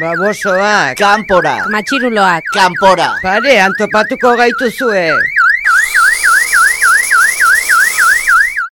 Babosoak. Kanpora. Matxiruloak. Kanpora. Pare, antopatuko gaituzue.